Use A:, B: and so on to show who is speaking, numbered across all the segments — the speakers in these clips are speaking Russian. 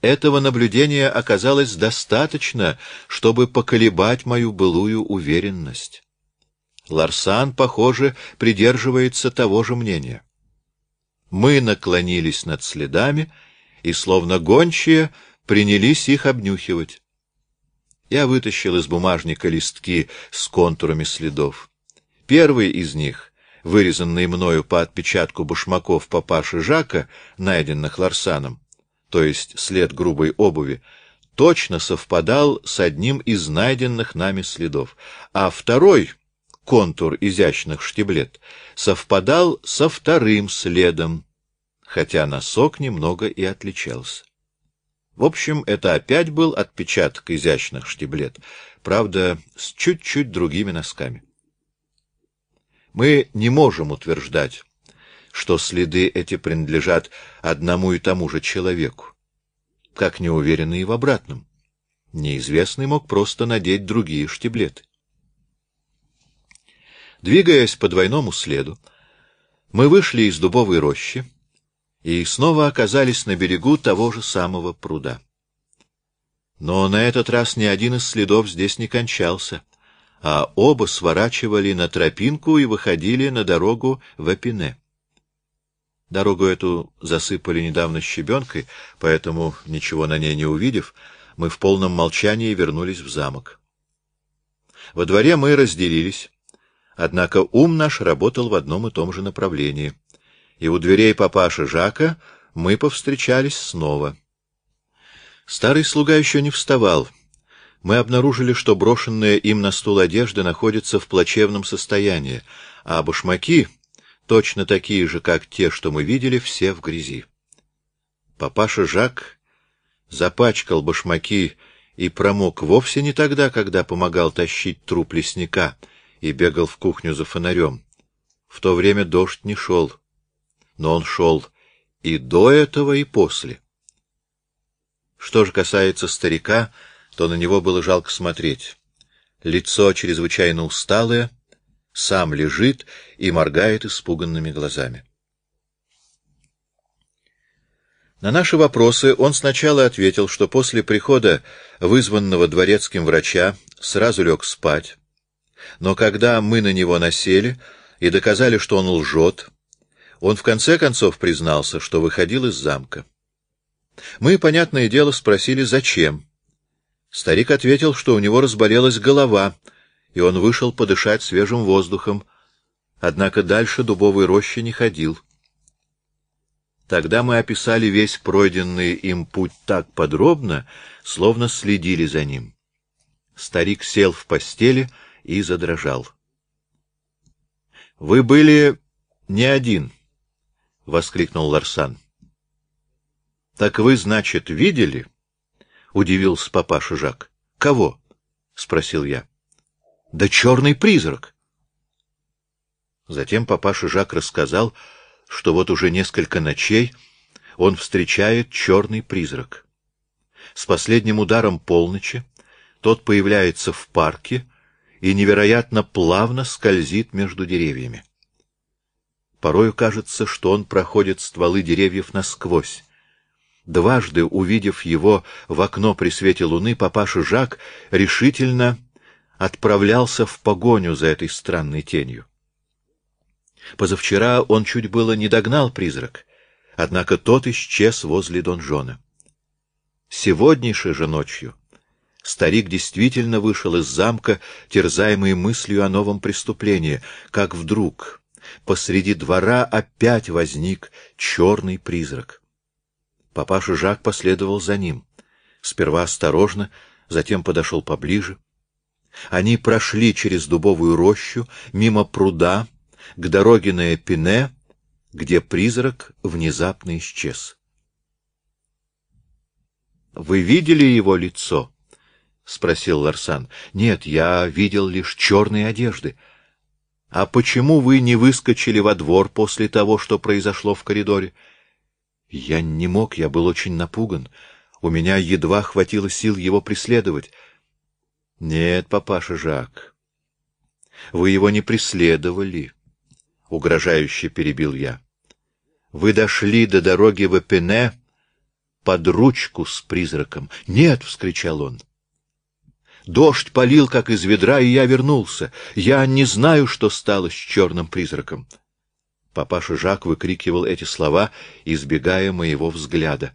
A: Этого наблюдения оказалось достаточно, чтобы поколебать мою былую уверенность. Ларсан, похоже, придерживается того же мнения. Мы наклонились над следами и, словно гончие, принялись их обнюхивать. Я вытащил из бумажника листки с контурами следов. Первый из них, вырезанный мною по отпечатку башмаков папаши Жака, найденных Ларсаном, то есть след грубой обуви, точно совпадал с одним из найденных нами следов, а второй, контур изящных штиблет, совпадал со вторым следом, хотя носок немного и отличался. В общем, это опять был отпечаток изящных штиблет, правда, с чуть-чуть другими носками. Мы не можем утверждать, что следы эти принадлежат одному и тому же человеку, как не уверены и в обратном. Неизвестный мог просто надеть другие штиблеты. Двигаясь по двойному следу, мы вышли из дубовой рощи и снова оказались на берегу того же самого пруда. Но на этот раз ни один из следов здесь не кончался, а оба сворачивали на тропинку и выходили на дорогу в Эпине. Дорогу эту засыпали недавно щебенкой, поэтому, ничего на ней не увидев, мы в полном молчании вернулись в замок. Во дворе мы разделились, однако ум наш работал в одном и том же направлении, и у дверей папаши Жака мы повстречались снова. Старый слуга еще не вставал. Мы обнаружили, что брошенная им на стул одежда находится в плачевном состоянии, а башмаки точно такие же, как те, что мы видели, все в грязи. Папаша Жак запачкал башмаки и промок вовсе не тогда, когда помогал тащить труп лесника и бегал в кухню за фонарем. В то время дождь не шел, но он шел и до этого, и после. Что же касается старика, то на него было жалко смотреть. Лицо чрезвычайно усталое, сам лежит и моргает испуганными глазами. На наши вопросы он сначала ответил, что после прихода вызванного дворецким врача сразу лег спать, но когда мы на него насели и доказали, что он лжет, он в конце концов признался, что выходил из замка. Мы, понятное дело, спросили, зачем. Старик ответил, что у него разболелась голова — и он вышел подышать свежим воздухом, однако дальше дубовой рощи не ходил. Тогда мы описали весь пройденный им путь так подробно, словно следили за ним. Старик сел в постели и задрожал. — Вы были не один, — воскликнул Ларсан. — Так вы, значит, видели? — удивился папаша Жак. — Кого? — спросил я. Да черный призрак! Затем папаша Жак рассказал, что вот уже несколько ночей он встречает черный призрак. С последним ударом полночи тот появляется в парке и невероятно плавно скользит между деревьями. Порою кажется, что он проходит стволы деревьев насквозь. Дважды, увидев его в окно при свете луны, папаша Жак решительно отправлялся в погоню за этой странной тенью. Позавчера он чуть было не догнал призрак, однако тот исчез возле донжона. Сегодняшней же ночью старик действительно вышел из замка, терзаемый мыслью о новом преступлении, как вдруг посреди двора опять возник черный призрак. Папаша Жак последовал за ним. Сперва осторожно, затем подошел поближе. Они прошли через дубовую рощу, мимо пруда, к дороге на Эпине, где призрак внезапно исчез. — Вы видели его лицо? — спросил Ларсан. — Нет, я видел лишь черные одежды. — А почему вы не выскочили во двор после того, что произошло в коридоре? — Я не мог, я был очень напуган. У меня едва хватило сил его преследовать. — Нет, папаша Жак, вы его не преследовали, — угрожающе перебил я. Вы дошли до дороги в Эпене, под ручку с призраком. «Нет!» — вскричал он. Дождь полил, как из ведра, и я вернулся. Я не знаю, что стало с черным призраком. Папаша Жак выкрикивал эти слова, избегая моего взгляда.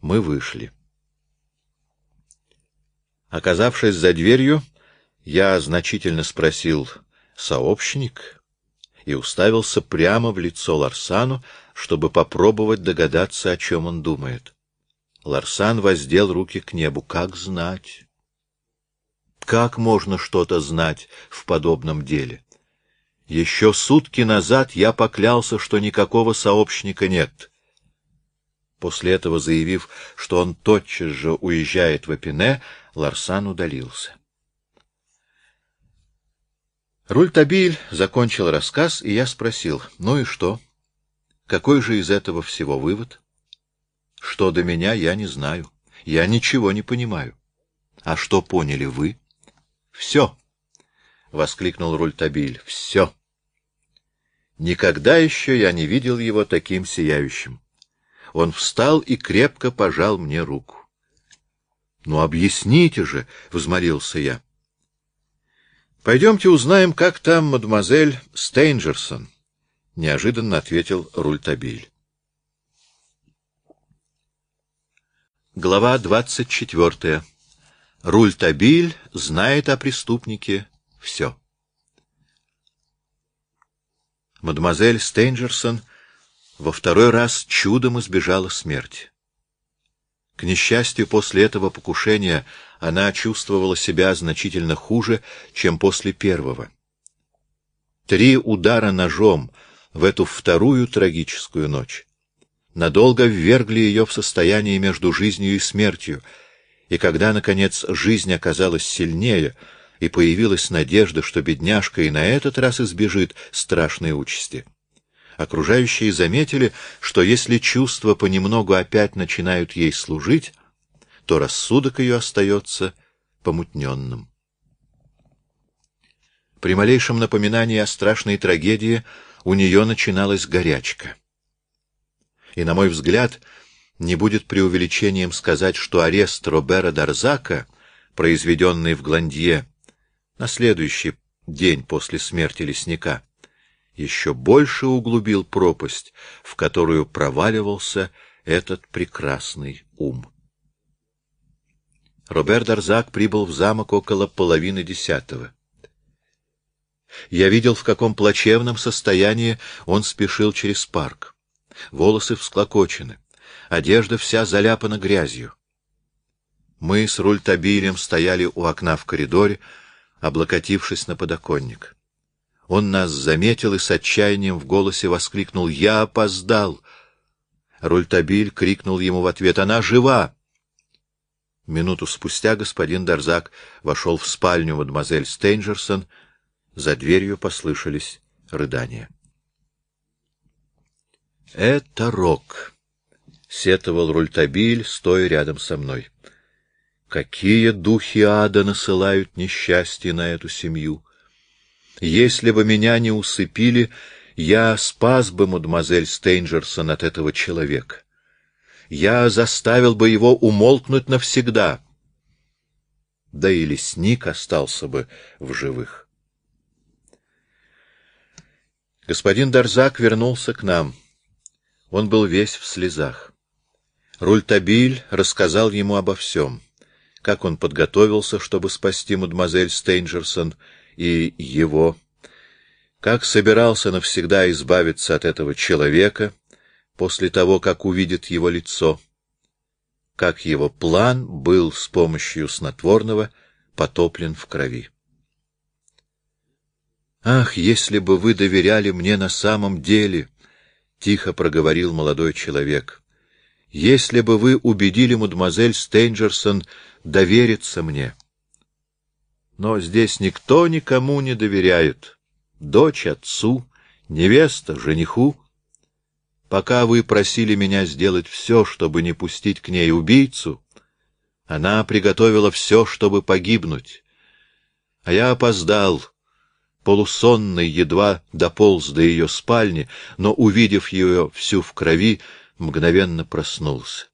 A: Мы вышли. Оказавшись за дверью, я значительно спросил «Сообщник?» и уставился прямо в лицо Ларсану, чтобы попробовать догадаться, о чем он думает. Ларсан воздел руки к небу. «Как знать?» Как можно что-то знать в подобном деле? Еще сутки назад я поклялся, что никакого сообщника нет. После этого, заявив, что он тотчас же уезжает в Эпине, Ларсан удалился. Рультабиль закончил рассказ, и я спросил, ну и что? Какой же из этого всего вывод? Что до меня, я не знаю. Я ничего не понимаю. А что поняли вы? Все! — воскликнул Рультабиль. — Все! Никогда еще я не видел его таким сияющим. Он встал и крепко пожал мне руку. — Ну, объясните же! — взмолился я. — Пойдемте узнаем, как там мадемуазель Стейнджерсон, — неожиданно ответил Рультабиль. Глава двадцать четвертая. Рультабиль знает о преступнике все. Мадемуазель Стейнджерсон во второй раз чудом избежала смерти. К несчастью, после этого покушения она чувствовала себя значительно хуже, чем после первого. Три удара ножом в эту вторую трагическую ночь надолго ввергли ее в состояние между жизнью и смертью — и когда, наконец, жизнь оказалась сильнее, и появилась надежда, что бедняжка и на этот раз избежит страшной участи, окружающие заметили, что если чувства понемногу опять начинают ей служить, то рассудок ее остается помутненным. При малейшем напоминании о страшной трагедии у нее начиналась горячка. И, на мой взгляд, не будет преувеличением сказать, что арест Робера Дарзака, произведенный в Гландье на следующий день после смерти лесника, еще больше углубил пропасть, в которую проваливался этот прекрасный ум. Робер Дарзак прибыл в замок около половины десятого. Я видел, в каком плачевном состоянии он спешил через парк. Волосы всклокочены одежда вся заляпана грязью. Мы с Рультабилем стояли у окна в коридоре, облокотившись на подоконник. Он нас заметил и с отчаянием в голосе воскликнул «Я опоздал!» Рультабиль крикнул ему в ответ «Она жива!» Минуту спустя господин Дарзак вошел в спальню мадемуазель Стейнджерсон. За дверью послышались рыдания. «Это Рок!» — сетовал Рультабиль, стоя рядом со мной. Какие духи ада насылают несчастье на эту семью! Если бы меня не усыпили, я спас бы мадемуазель Стейнджерсон от этого человека. Я заставил бы его умолкнуть навсегда. Да и лесник остался бы в живых. Господин Дарзак вернулся к нам. Он был весь в слезах. Рультабиль рассказал ему обо всем, как он подготовился, чтобы спасти мадемуазель Стейнджерсон и его, как собирался навсегда избавиться от этого человека после того, как увидит его лицо, как его план был с помощью снотворного потоплен в крови. «Ах, если бы вы доверяли мне на самом деле!» — тихо проговорил молодой человек если бы вы убедили мадемуазель Стейнджерсон довериться мне. Но здесь никто никому не доверяет. Дочь отцу, невеста жениху. Пока вы просили меня сделать все, чтобы не пустить к ней убийцу, она приготовила все, чтобы погибнуть. А я опоздал, полусонный, едва дополз до ее спальни, но, увидев ее всю в крови, мгновенно проснулся.